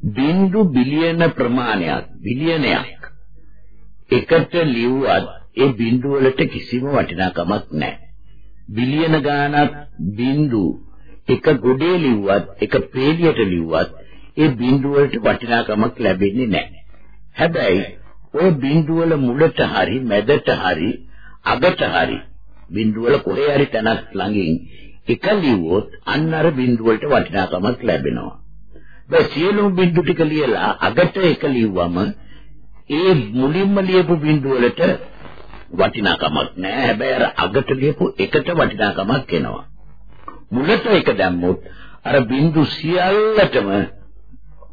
බින්දු බිලියන ප්‍රමාණයක් බිලියනයක් එකට ලිව්වත් ඒ බින්දු වලට කිසිම වටිනාකමක් නැහැ. බිලියන ගාණක් බින්දු එක ගොඩේ ලිව්වත් එක පේලියට ලිව්වත් ඒ බින්දු වලට වටිනාකමක් ලැබෙන්නේ නැහැ. හැබැයි ওই බින්දු වල මුලට හරි මැදට හරි අගට හරි බින්දු වල කොහේ හරි තැනක් ළඟින් එක ලිව්වොත් අන්න අර බින්දු වලට වටිනාකමක් ලැබෙනවා. දැන් සියලුම බින්දු ටික ලියලා අගට එක ලිව්වම ඒ මුලින්ම ලියපු බින්දු වලට වටිනාකමක් නැහැ. හැබැයි අර අගට ලියපු එකට වටිනාකමක් එනවා. මුලට එක දැම්මොත් අර බින්දු සියල්ලටම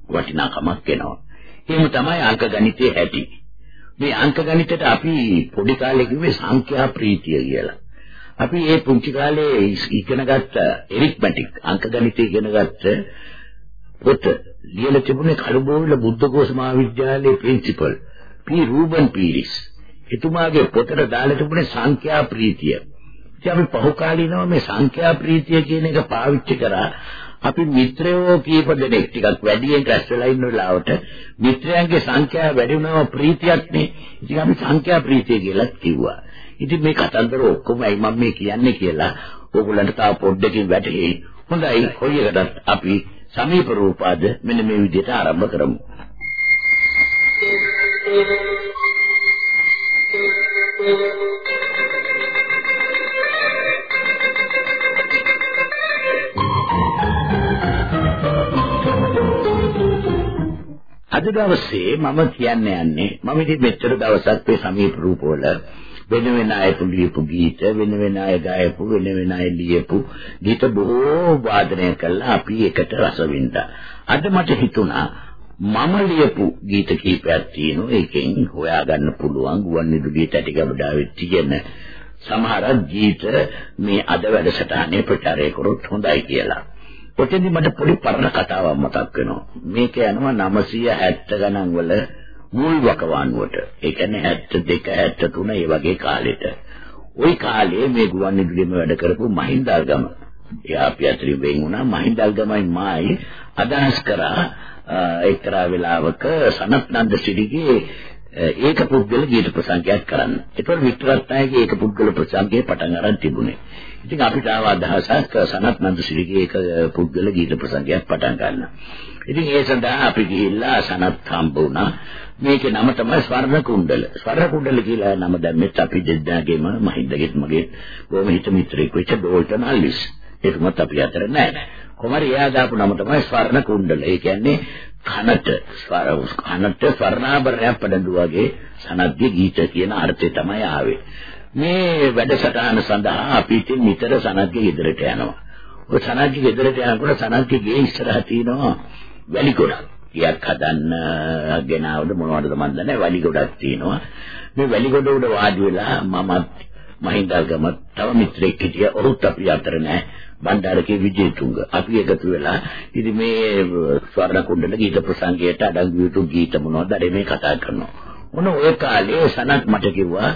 වටිනාකමක් එනවා. එහෙම තමයි අංක ගණිතයේ ඇති. මේ අංක ගණිතයට අපි පොඩි කාලේ කිව්වේ සංඛ්‍යා ප්‍රීතිය කියලා. අපි ඒ පුංචි කාලේ ඉගෙන ගත්ත එරිත්මැටික් අංක ගණිතය ඉගෙන ගත්ත පොත ලියලා තිබුණේ කළුබෝවිල බුද්ධඝෝෂ මහාවිද්‍යාලයේ ප්‍රින්සිපල් පී රූබන් පීරිස්. එතුමාගේ පොතට දාලා තිබුණේ සංඛ්‍යා ප්‍රීතිය. ඉතින් අපි පහුකාලීනව මේ සංඛ්‍යා ප්‍රීතිය කියන එක පාවිච්චි කරා අපි මිත්‍රයෝ කීප දෙනෙක් ටිකක් වැඩියෙන් රැස් වෙලා ඉන්න වෙලාවට මිත්‍රයන්ගේ සංඛ්‍යාව වැඩි වුණාම ප්‍රීතියක් නේ. ඉතින් අපි සංඛ්‍යා ප්‍රීතිය කියලා කිව්වා. ඉතින් මේ කතන්දර ඔක්කොම ඇයි මම මේ කියන්නේ කියලා ඕගොල්ලන්ට තාම පොඩ්ඩකින් වැටහෙයි. හොඳයි කොයි එකටත් අපි සමීප රූපාද මෙන්න මේ විදිහට ආරම්භ කරමු. අද දවසේ මම කියන්න යන්නේ මම ඉතින් මෙච්චර දවසක් මේ සමීප රූපවල වෙන වෙන අය ලියපු ගීත වෙන වෙන අය ගායපු වෙන වෙන අය ලියපු ගීත බොහෝ වාදනය කළා අපි එකට රස විඳා. අද මට හිතුණා මම ලියපු ගීත කීපයක් තියෙනවා ඒකෙන් හොයාගන්න පුළුවන් ගුවන්විදුලියේ තැටි ගබඩාවේ තියෙන සමහර ගීත මේ අද වැඩසටහනේ ප්‍රචාරය කරොත් හොඳයි කියලා. ඔතෙන්දි මට පොඩි පරණ කතාවක් මතක් වෙනවා. මේක යනවා 970 ගණන් වල මුල් වකවානුවට. ඒ කියන්නේ 72 73 ඒ වගේ කාලෙට. ওই කාලේ මේ ගුවන්විදුලියේම වැඩ කරපු මහින්දාල්ගම එයා අපි අතරින් වෙන් වුණා මහින්දාල්ගමයි මායි අදහස් කරා එක්තරා වෙලාවක සනත් නන්ද සිරිගේ ඒක පුද්ගල ගීත ප්‍රසංගයක් කරන්න. ඒතකොට වික්ටරත්නායගේ ඒක පුද්ගල ප්‍රසංගයේ පටන් අරන් තිබුණේ. ඉතින් අපිට ආව අදහසක් සනත් නන්දසිරිගේ එක පුද්ගල ගීත ප්‍රසංගයක් පටන් ගන්න. ඉතින් ඒ සඳහා අපි ගිහිල්ලා සනත් හම්බ වුණා. මේකේ නම තමයි ස්වර්ණ කුණ්ඩල. ස්වර්ණ කුණ්ඩල කියලා නම දැම්මෙත් අපි දෙන්නාගේම මහින්දගෙත් මගේ බොහොම හිත මිත්‍රෙක් වෙච්ච ඩෝල්ටන් අල්ලිස්. ඒකමත් අපි අතර නැහැ. කොමරි එයා දාපු නම තමයි ස්වර්ණ කුණ්ඩල. ඒ කියන්නේ කනට ස්වර කනට ස්වර්ණාභරණයක් පඩඳු වගේ සනද්දී ගීත කියන අර්ථය තමයි ආවේ. මේ වැඩසටහන සඳහා අපි ඉතින් නිතර සනත්ගේ ගෙදරට යනවා. ඔය සනත්ගේ ගෙදරට යනකොට සනත්ගේ ගේ ඉස්සරහ තියෙනවා වැලි ගොඩක්. ටිකක් හදන්න ගෙනාවද මොනවද මන් දන්නේ වැලි ගොඩක් තියෙනවා. මේ වැලි ගොඩ උඩ වාඩි වෙලා මමත් මහින්දාගම තව මිත්‍රෙක් හිටියා. ඔහුත් අපි අතර නෑ. බණ්ඩාරකේ විජේතුංග අපි එකතු වෙලා ඉතින් මේ ස්වර්ණ කුණ්ඩල ගීත ප්‍රසංගයට අඩංගු යුතු ගීත මොනවද මේ කතා කරනවා. මොන ඔය කාලේ සනත් මට කිව්වා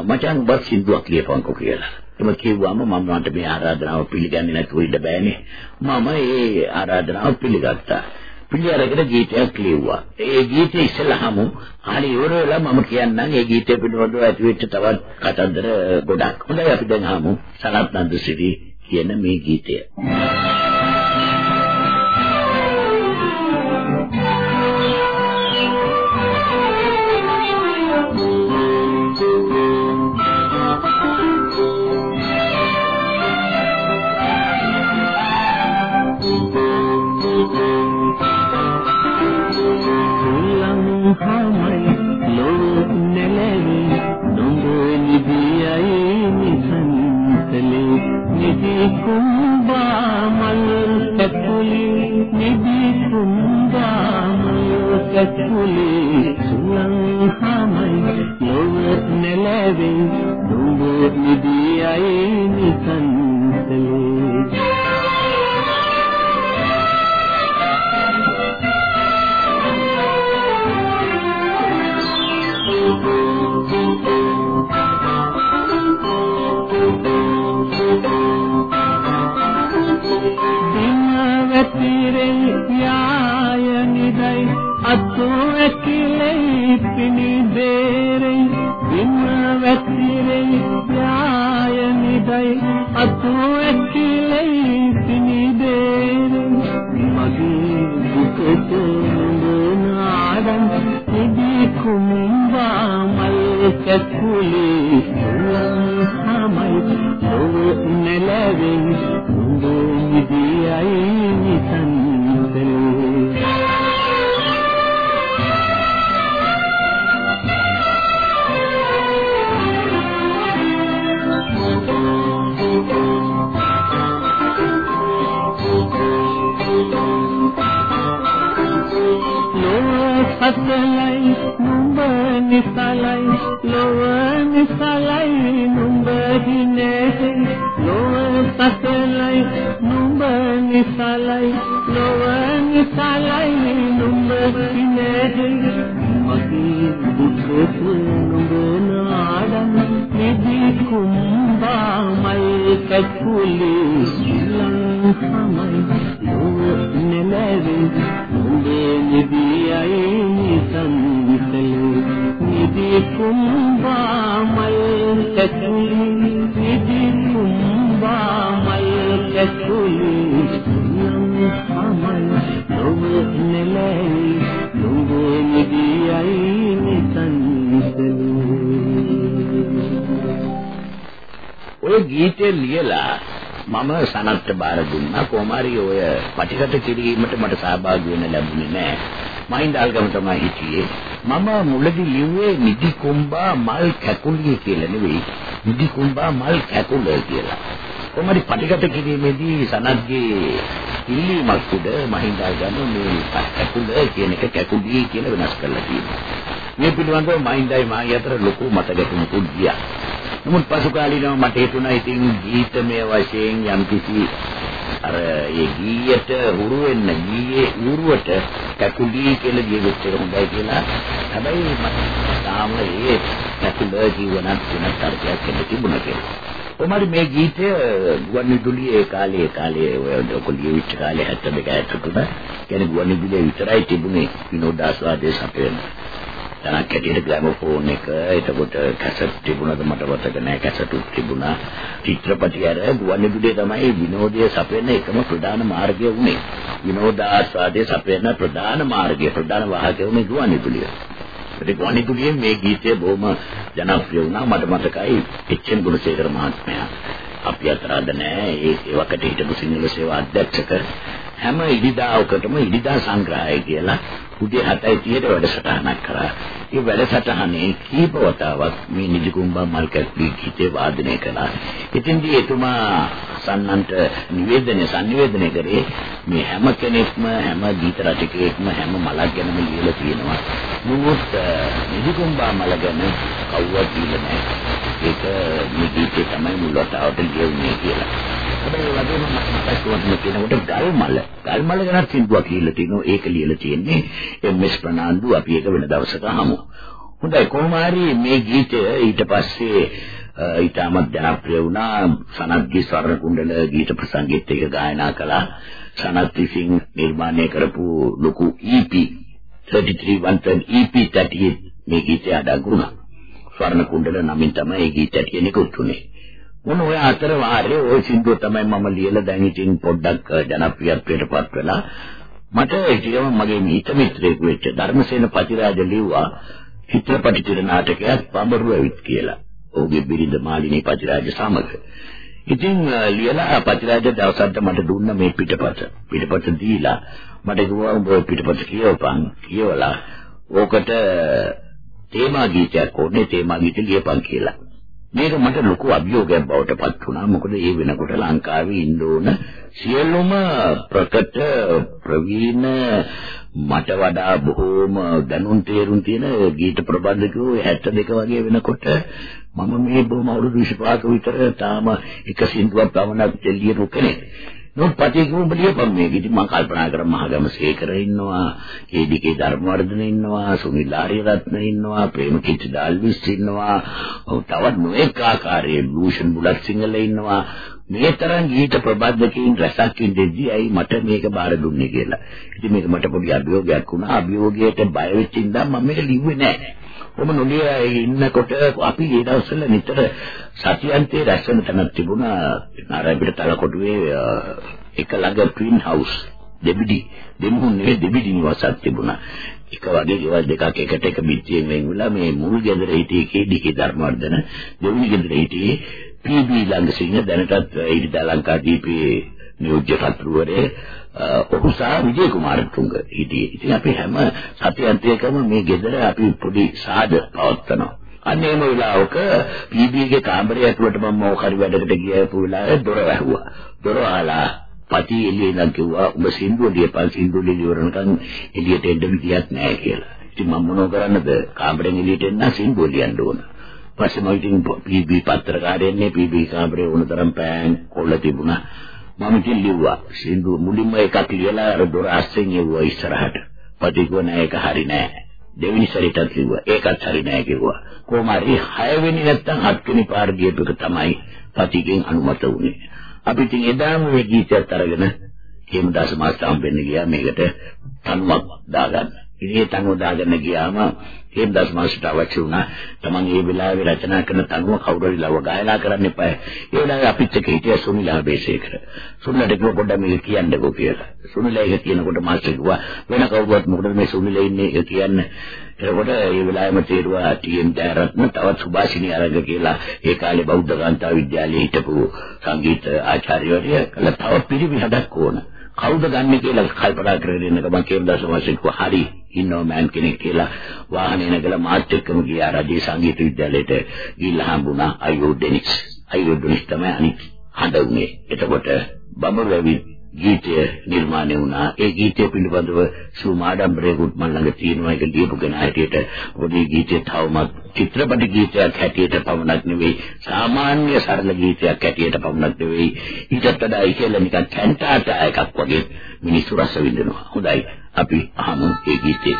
මචං ඔබ සින්දුවක් ලියපන්කෝ කියලා. එම කිව්වම මම මන්ට මේ ආරාධනාව පිළිගන්නේ නැතුව ඉන්න බෑනේ. මම ඒ ආරාධනාව පිළිගත්තා. පිළිඅරගෙන ගීතයක් ලියුවා. ඒ ගීතය ඉස්සෙල්ලාම හරි ඉවර වෙලා මම කියන්නම් ඒ ගීතය පිළිබඳව ඇතිවෙච්ච තවත් කතන්දර ගොඩක්. හොඳයි අපි දැන් ආමු සනත් නන්දසිරි කියන මේ ගීතය. ඇතුලේ සුලං හමයි. ලොව නැලවේ නුඹ නිදියයි නිසන්තලේ. ඇකිලෙයි පිණි බේරෙයි විම වැතිරෙයි යාය නිදයි අතු ඇකිලෙයි පිණි බේරෙයි මගේ දුකට නාඩම් නිදි කුම්බා මල් කැකුලි සමයි ඔව නෙලවෙන් උඹ නිදි කුම්බා මල් කැකුලි නිදි කුම්බා මල් කැකුලි නම් සමයි ලොව නෙලයි උඹේ නිදියයි නිසංසලේ ඔය ගීතේ ලියලා මම සනත්ට බාර දුන්නා. කොමාරි ඔය පටිගත කිරීමට මට සහභාගී වෙන්න ලැබුණේ නෑ. මහින්ද අල්ගම තමයි හිටියේ. මම මුලදී ලිව්වේ නිදි කුම්බා මල් කැකුලිය කියලා නෙවෙයි. නිදි කුම්බා මල් කැකුල කියලා. කොමාරි පටිගත කිරීමේදී සනත්ගේ ඉල්ලීමක් උඩ මහින්ද අල්ගම මේ කැකුල කියන එක කැකුලිය කියලා වෙනස් කරලා තියෙනවා. මේ පිළිබඳව මහින්දයි මායි අතර ලොකු මතකතුමකුත් ගියා. නමුත් පසු කාලීනව මට හිතුණා ඉතින් ගීතමය වශයෙන් යම්කිසි අර ඒ ගීයට හුරු වෙන්න ගීයේ ඌරුවට කකුලී කියලා දියෙච්ච එක හොඳයි කියලා. හැබැයි මට තාම ඒ කකුල ජීවනත් වෙනත් අර්ථයක් දෙන්න තිබුණා කියලා. කොහමද මේ ගීතය ගුවන්විදුලියේ කාලේ කාලේ ඔය ඔකලිය විච කාලේ 72 73 කියන්නේ ගුවන්විදුලියේ විතරයි තිබුණේ විනෝදාස්වාදයේ සපයන. තනක් ඇටියට ග්‍රැමෆෝන් එක එතකොට කැසට් තිබුණාද මට මතක නැහැ කැසට් තිබුණා. චිත්‍රපටි අර ගුවන්විදුලියේ තමයි විනෝදයේ සපයන එකම ප්‍රධාන මාර්ගය උනේ විනෝදාස්වාදයේ සපයන ප්‍රධාන මාර්ගය ප්‍රධාන වාහකය උනේ ගුවන්විදුලිය ඒ ගුවන්විදුලියේ මේ ගීතය බොහොම ජනප්‍රිය වුණා මට මතකයි එච්.එන්. ගුණසේකර මහත්මයා. අපි අතර අද නැහැ ඒ වකට හිටපු සිංහල සේවා අධ්‍යක්ෂක හැම ඉදිදාවකටම ඉදිදා සංග්‍රහය කියලා උදේ 7:30ට වැඩසටහනක් කරා. ඒ වැඩසටහනේ කීප වතාවක් මේ නිදිකුම්බා මල්කැප්පි ගීතේ වාදනය කළා. ඉතින්දී එතුමා සන්නන්ට නිවේදනය සංනිවේදනය කරේ මේ හැම කෙනෙක්ම හැම ගීත රචකයෙක්ම හැම මලක් ගැනම ලියලා තියෙනවා. නමුත් නිදිකුම්බා මල ගැන කවුවත් ලියලා නැහැ. ඒක මේ ගීතේ තමයි මුල් වතාවට ලියුනේ කියලා. හැබැයි ඒ වගේම මතක් කරගන්න කියනකොට ගල්මල ගල්මල ගැන සින්දුවක් කියලා තිනවා ඒක ලියලා තියෙන්නේ එම්.එස්. ප්‍රනාන්දු අපි ඒක වෙන දවසක අහමු. හොඳයි කොහොම හරි මේ ගීතය ඊට පස්සේ ඊටමත් ජනප්‍රිය වුණා. සනත්ගේ ස්වර්ණ කුණ්ඩල ගීත ප්‍රසංගෙත් එක ගායනා කළා. සනත් විසින් නිර්මාණය කරපු ලොකු EP 33 110 EP 38 මේ ගීතය අඩංගු වුණා. ස්වර්ණ කුණ්ඩල නමින් තමයි මේ ගීතය නිකුත් වුණේ මොන ඔය අතර වාරේ ওই සින්දුව තමයි මම ලියලා දැන් ඉතින් පොඩ්ඩක් ජනප්‍රියත්වයට පත් වෙලා මට ඒකම මගේ මිත මිත්‍රයෙකු වෙච්ච ධර්මසේන පතිරාජ ලිව්වා චිත්‍රපටි තිර නාටකයක් පඹරුව ඇවිත් කියලා. ඔහුගේ බිරිඳ මාලිනී පතිරාජ සමග. ඉතින් ලියලා පතිරාජ දවසකට මට දුන්න මේ පිටපත. පිටපත දීලා මට කිව්වා උඹ පිටපත කියවපන්. කියවලා ඕකට තේමා ගීතයක් ඕනේ තේමා ගීත ලියපන් කියලා. මේක මට ලොකු අභියෝගයක් බවට පත් වුණා. මොකද ඒ වෙනකොට ලංකාවේ ඉන්න ඕන සියලුම ප්‍රකට ප්‍රවීණ මට වඩා බොහෝම දැනුම් තේරුම් තියෙන ගීත ප්‍රබන්ධකයෝ 72 වගේ වෙනකොට මම මේ බොහොම අවුරුදු 25ක විතර තාම එක සින්දුවක් පමණක් දෙලියපු කෙනෙක්. නමුත් පතිකුඹ ලියපන් මේක. ඉතින් මම කල්පනා කරා මහගම සේකර ඉන්නවා, කේඩිකේ ධර්මවර්ධන ඉන්නවා, සුනිල් ආරියරත්න ඉන්නවා, ප්‍රේමකිච්ච ඩාල්විස් ඉන්නවා. තවත් නොඑක ආකාරයේ භූෂන් බුලත් සිංහල ඉන්නවා. මේ තරම් ගීත ප්‍රබන්ධකීන් රසක් ඉඳෙද්දි ඇයි මට මේක බාර දුන්නේ කියලා. ඉතින් මේක මට පොඩි අභියෝගයක් වුණා. අභියෝගයට බය වෙච්ච ඉඳන් මම මේක ලිව්වේ නැහැ. ඔබ නොලිය ඉන්නකොට අපි ඒ දවස්වල නිතර සතියන්තයේ රැස්වෙන තැනක් තිබුණා. නාරායපිට තලකොටුවේ එක ළඟ ට්වින් හවුස් දෙබිඩි දෙමුහුන් නෙවෙයි දෙබිඩි නිවාසක් තිබුණා. එක වගේ ගෙවල් දෙකක් එකට එක පිටියෙන් වෙන් වෙලා මේ මුල් ගෙදර හිටියේ කේඩිකේ ධර්මවර්ධන දෙවෙනි ගෙදර හිටියේ පීබී ළඟ සින්න දැනටත් ඊට ලංකාදීපේ නියෝජ්‍ය කතුවරේ ඔහු සහ විජය කුමාරතුංග හිටියේ. ඉතින් අපි හැම සතියන්තයකම මේ ගෙදර අපි පොඩි සාද පවත්වනවා. අන්න එහෙම වෙලාවක පීබීගේ කාමරය ඇතුළට මම මොකක් හරි වැඩකට ගියපු වෙලාවේ දොර වැහුවා. දොර ආලා පටි එළියේ ඉඳන් කිව්වා උඹ සින්දුව ලියපන් සින්දුව ලියවරනකන් එළියට එන්න විදියක් නැහැ කියලා. ඉතින් මම මොනව කරන්නද? කාමරෙන් එළියට එන්න සින්දුව ලියන්න ඕන. පස්සේ මම ඉතින් පීබී පත්‍රකාරයන්නේ පීබී කාමරේ වුණ තරම් පෑන් කොල්ල තිබුණා. මම ඉතින් ලිව්වා සින්දු මුලින්ම එකක් ලියලා අර දොර අස්සෙන් යවුවා ඉස්සරහට. පටිගුව නෑ ඒක හරි නෑ. දෙවෙනි සැරේටත් කිව්වා ඒකත් හරි නෑ කිව්වා. කොහොම හරි හයවෙනි නැත්තම් හත්වෙනි පාර ගියපු එක තමයි පටිගෙන් අනුමත වුනේ. අපි ඉතින් එදාම මේ ගීතයත් අරගෙන හේමදාස මාස්ටර් හම්බෙන්න ගියා මේකට තනුවක් දාගන්න. ඉතින් ඒ තනුව දාගන්න ගියාම හේමදාස් මාස්ටර්ට අවශ්‍ය වුණා තමන් ඒ වෙලාවේ රචනා කරන තනුව කවුරු හරි ලව ගායනා කරන්න එපා. ඒ වෙලාවේ අපිත් එක්ක හිටිය සුනිල් ආබේසේකර. සුනිලට කිව්ව පොඩ්ඩක් මේක කියන්නකෝ කියලා. සුනිල් ඒක කියනකොට මාස්ටර් කිව්වා වෙන කවුරුවත් මොකටද මේ සුනිල් ඉන්නේ ඒක කියන්න. එතකොට ඒ වෙලාවෙම තේරුවා ටීඑම් ජයරත්න තවත් සුභාෂිනී අරග කියලා ඒ කාලේ බෞද්ධ කාන්තා විද්‍යාලයේ හිටපු සංගීත ආචාර්යවරිය කළ තව පිරිමිහදක් ඕන. කවුද ගන්නෙ කියලා කල්පනා කරගෙන ඉන්න ගමන් කේමදාස මාස්ටර් කිව්වා හරි ඉන්නෝ මෑන් කෙනෙක් කියලා. වාහනේ නැගලා මාත් එක්කම ගියා රජයේ සංගීත විද්‍යාලයට. ගිහිල්ලා හම්බුණා අයෝ ඩෙනික්ස් අයෝ ඩෙනික්ස් තමයි අනිත් හඬ උනේ. එතකොට බඹරවි ගීතය නිර්මාණය වුණා. ඒ ගීතය පිළිබඳව සුමාඩම්බරේකුත් මම ළඟ තියෙනවා ඒක ලියපු කෙනා හැටියට. පොඩි ගීතය තවමත් චිත්‍රපට ගීතයක් හැටියට පමණක් නෙවෙයි සාමාන්‍ය සරල ගීතයක් හැටියට පමණක් නෙවෙයි ඊටත් වඩා ඉහළ නිකන් කැන්ටාටා එකක් වගේ මිනිස්සු රස විඳිනවා. හොඳයි අපි අහමු ඒ ගීතය.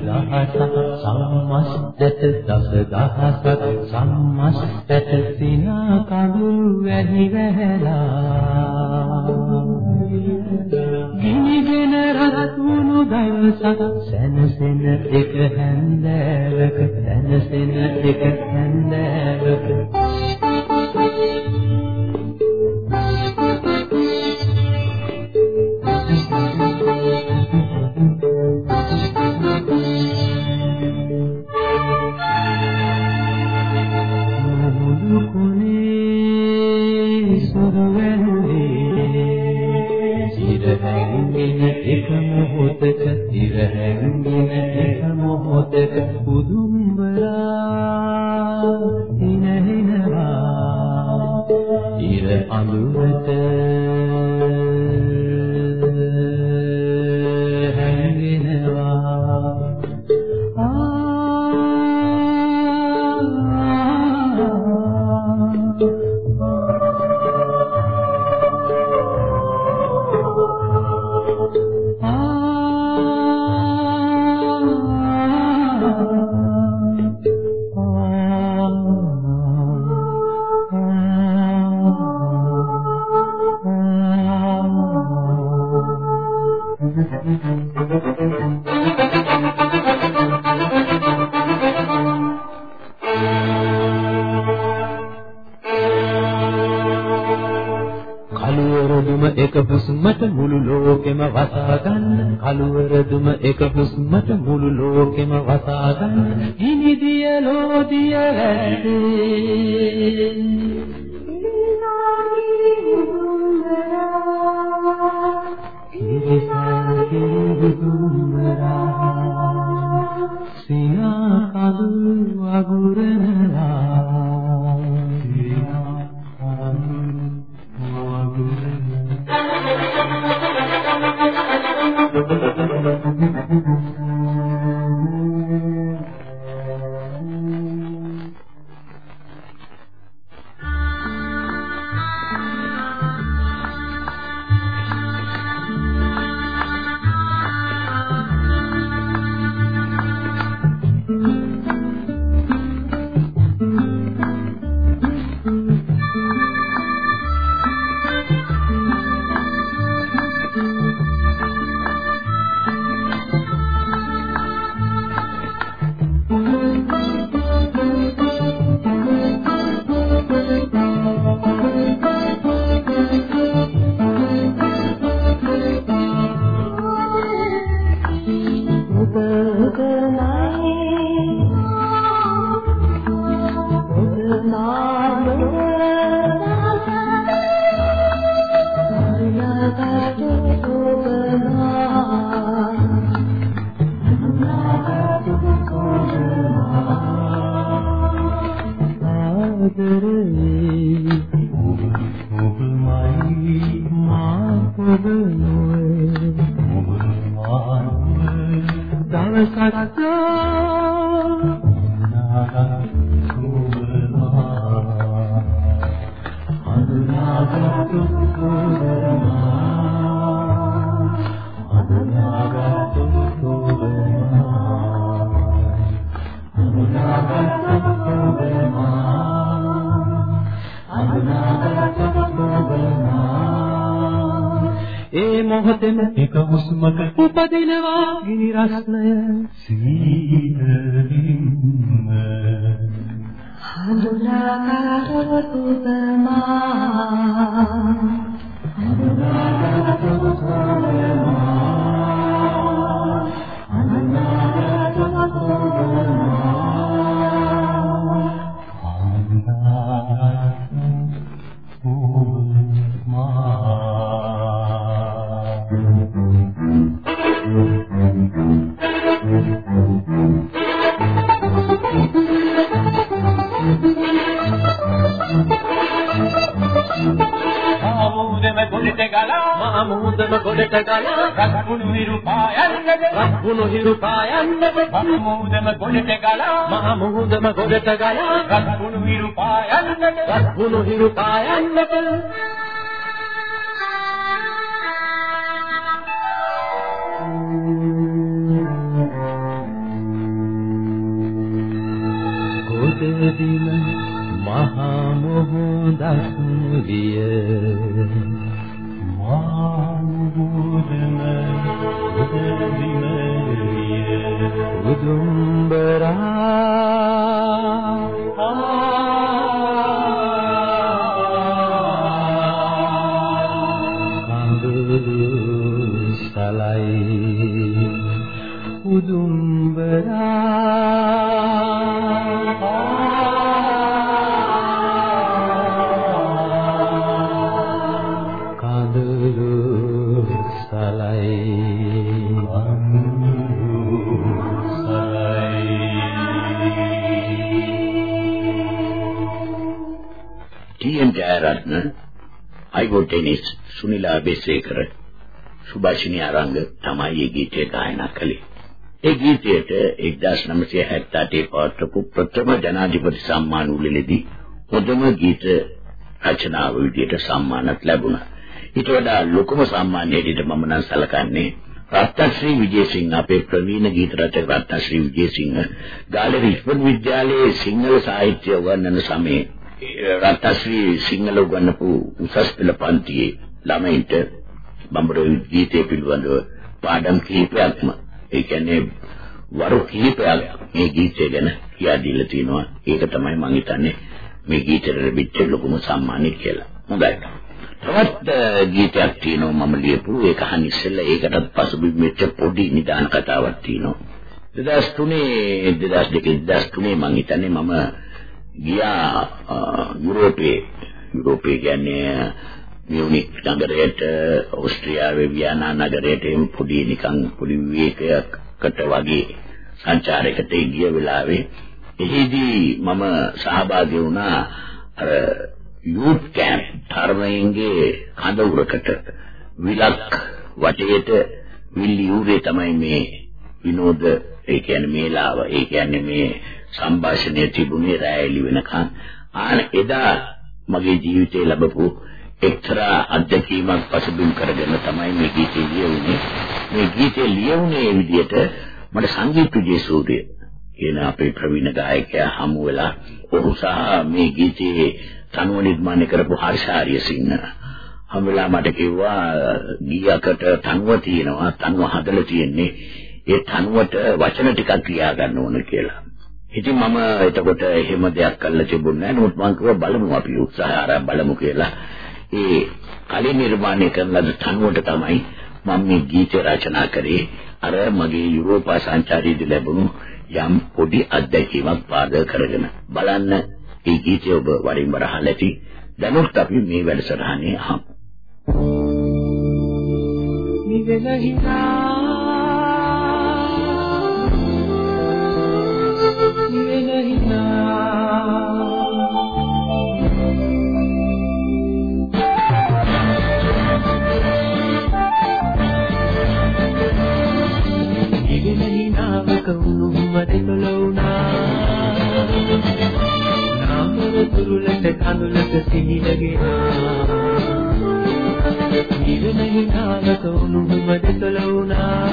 දහසක් සම්මස්තට දස දහසක් සම්මස්තට සිනා කඳු වැහි වැහලා ගිනිගෙන රත් වුණු දවසක් සැනසෙන එක හැන්දෑවක සැනසෙන එක හැන්දෑවක. පුදුම්බලා හිනහෙනවා. ඉර අඳු හුස්මට මුළු ලෝකෙම වසා ගන්න කලවර දුම එක හුස්මට මුළු ලෝකෙම වසා ගන්න හිනිදිය ලෝදිය වැටේ සිනා කඳු අගුරනවා. ඒ මොහොතෙම එක හුස්මක උපදිනවා. ගිනි රස්නය සීතලින්ම හඳුනාගත් උපමා. හඳුනාගත් උපමා හඳුනාගත් ගොඩට ගලා රත්කුණු හිරු පායන්නද? රත්කුණු හිරු පායන්නද? මහ මුහුදම ගොඩට ගලා? මහ මුහුදම ගොඩට ගලා? රත්කුණු හිරු පායන්නද? රත්කුණු ටෙනිස් සුනිලා බෙසේකර සුභාෂිනී ආරංග තමයි මේ ගීතය ගායනා කළේ. ඒ ගීතයට 1978 පවත්වපු ප්‍රථම ජනාධිපති සම්මාන උළෙලෙදී හොඳම ගීත රචනාව විදියට සම්මානත් ලැබුණා. ඊට වඩා ලොකුම සම්මානය විදිහට මම නම් සැලකන්නේ රත්නශ්‍රී විජේසිංහ අපේ ප්‍රවීණ ගීත රචක රත්නශ්‍රී විජේසිංහ ගාලේ විශ්වවිද්‍යාලයේ සිංහල සාහිත්‍ය උගන්වන සමයේ රත්නශ්‍රී සිංහල උගන්වපු උසස් පෙළ පන්තියේ ළමයින්ට බඹරෝ ගීතය පිළිබඳව පාඩම් කිහිපයක්ම ඒ කියන්නේ වරු කිහිපයක් මේ ගීතය ගැන කියා දීලා තිනවා ඒක තමයි මම හිතන්නේ මේ ගීතෙට ලැබිච්ච ලොකුම සම්මානය කියලා. හොඳයි. තවත් ගීතයක් තියෙනවා මම ලියපු ඒක අහන්න ඉස්සෙල්ලා ඒකටත් පසුබිම් වෙච්ච පොඩි නිදාන කතාවක් තියෙනවා 2003 2002 2003 මම හිතන්නේ මම ගියා යුරෝපේ. යුරෝපේ කියන්නේ මියුනික් නගරයට ඕස්ට්‍රියාවේ වියනා නගරයට පොඩි නිකන් පොඩි විවේකයකට වගේ සංචාරයකට ගිය වෙලාවේ එහිදී මම සහභාගී වුණා අර යූත් කැම්ප් තරමයින්ගේ කඳවුරකට විලක් වටේට විල්ලි යූරේ තමයි මේ විනෝද ඒ කියන්නේ මේලාව ඒ කියන්නේ මේ සංഭാෂණය තිබුණේ රැයලි වෙනකන්. ආන එදා මගේ ජීවිතේ ලැබපු එක්තරා අත්දැකීමක් පසුබිම් කරගෙන තමයි මේ ගීතය ලියුනේ. මේ ගීතය ලියුනේ විදිහට මට සංගීත විජේසූරිය කියන අපේ ප්‍රවීණ ගායකයා හමු වෙලා ඔහු සහ මේ ගීතයේ තනුව නිර්මාණය කරපු හර්ෂාරිය සිංහ හම් වෙලා මට කිව්වා ගීයකට තනුව තියෙනවා තනුව හදලා තියෙන්නේ. ඒ තනුවට වචන ටිකක් ලියා ගන්න ඕන කියලා. ඉතින් මම එතකොට එහෙම දෙයක් කළා තිබුණේ නැහැ. නමුත් මම කිව්වා බලමු අපි උත්සාහ ආරම්භ බලමු කියලා. ඒ කලින් නිර්මාණය කරන ලද තනුවට තමයි මම මේ ගීත රචනා කරේ. අර මගේ යුරෝපා සංචාරයේදී ලැබුණු යම් පොඩි අත්දැකීමක් පාදක කරගෙන බලන්න ඒ ගීතය ඔබ වරින් වර අහලා ඇති. දැනුත් අපි මේ වැඩසටහනේ අහමු. නිවෙන හිනා හිනාවක උණුම දෙතොල වුණා නාමර තුරුලට කඳුලට සිහිලගෙන නිවෙන හිනාවක උණුම දෙතොල වුණා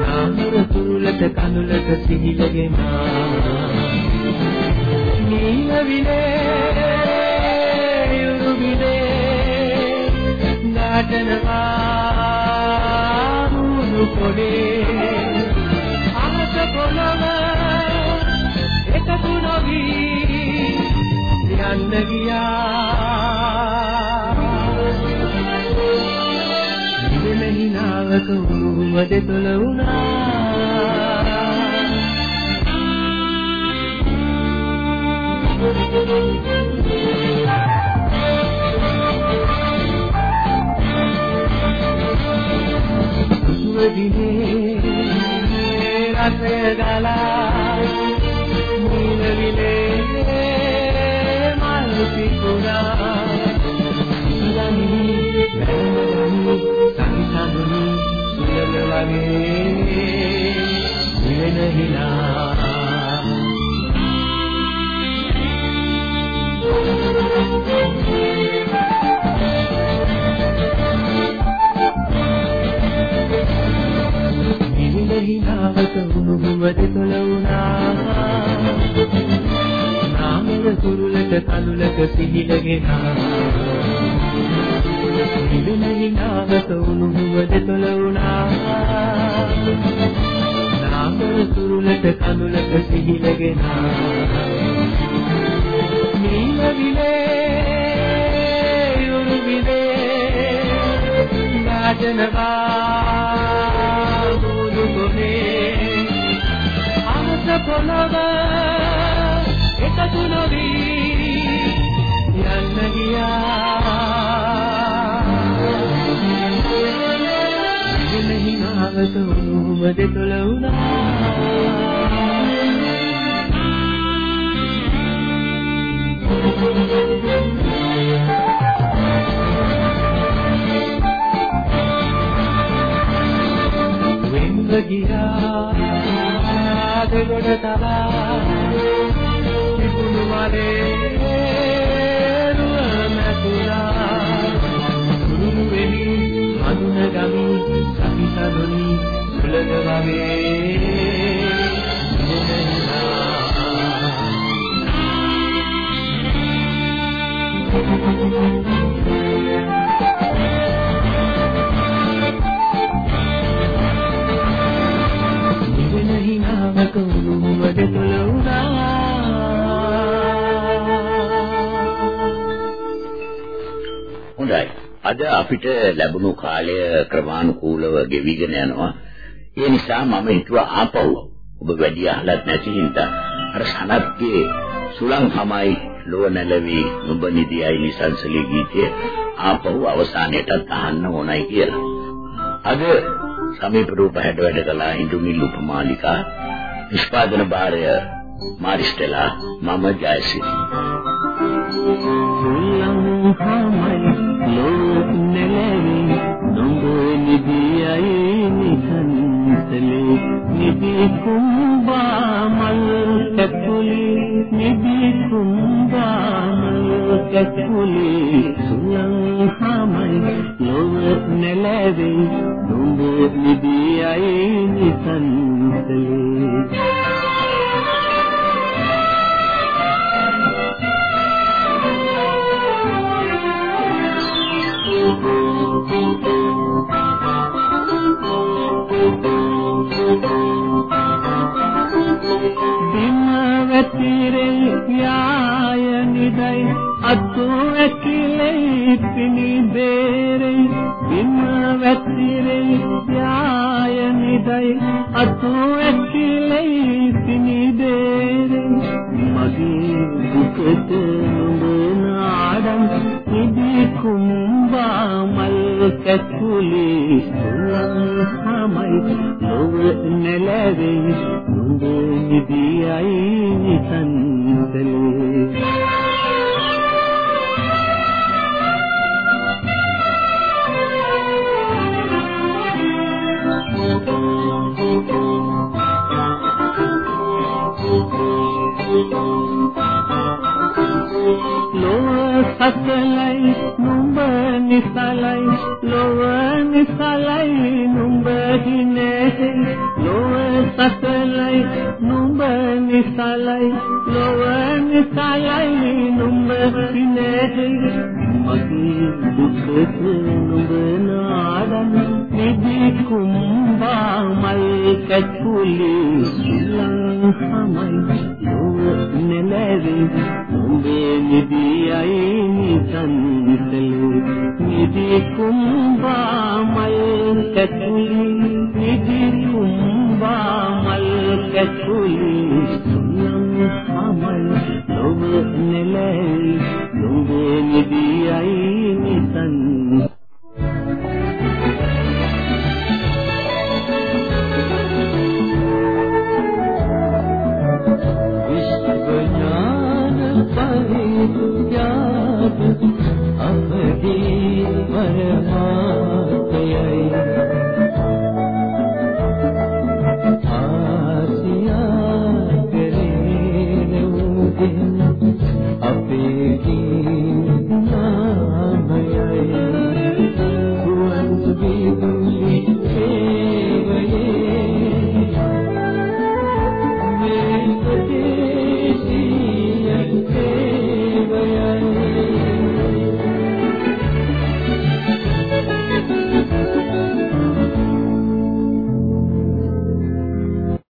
නාමර තුරුලට කඳුලට සිහිලගෙන නීලවිලේ යුරුවිලේ නාටනවා මුණු පොඩේ එකතු නොවී යන්න ගියා. නිවෙන හිනාවක උණුම දෙතොල වුණා. සුවදිනේ රසය ගලා පිපුරා ඉලනි වැන්නගනි සංසඳුනි සුලල වගේ වෙන හිනා කඳුලක සිහිලගෙන නිවිල හිනාවක උණුහුම දෙතොල වුණා නාමල කුරුලට කඳුලක සිහිලගෙන නීල විලේ යුරු විලේ නාටනවා බුදු කොනේ අහස පොළව එකතු නොවී හිනාවත උණුම දෙතොල වුණා. වෙන්ව ගියා. දෙගොඩ තබා. තිබුණු මලේ හඳුන ගමි සති සඳුනි සුලග වගේ නිවෙන හිනාවක උණුහුම දෙතොල වුණා හොඳයි. අද අපිට ලැබුණු කාලය ක්‍රමානුකූලව ගෙවිගෙන යනවා. ඒ නිසා මම හිතුවා ආපහු ඔබ වැඩි අහලත් නැති හින්දා අර සනත්ගේ සුලං හමයි ලෝ නැලවි නුඹ නිදියයි නිසංසලී ගීතය ආපහු අවසානයටත් අහන්න ඕනයි කියලා. අද සමීප රූප හැඩ වැඩ කළා හිඳුනිල් උපමාලිකා නිෂ්පාදන භාරය මාරිස්ටලා මම ජයසිරි සුලං හමයි නිදියයි නිසංසලී නිදි කුම්බා මල් කැකුලි නිදි කුම්බා මල් කැකුලි සුලං හමයි ලොව නැලවේ. නුඹ නිදියයි නිසංසලී සසලයි නුඹ නිසලයි ලොව නිසලයි නුඹ හිනේ. ලොව සසලයි නුඹ නිසලයි ලොව නිසලයි නුඹ හිනේ. මගේ දුකට නුඹ නාදන් නිදි කුම්බා මල් කැකුලි සුලං හමයි. නුඹේ නිදියයි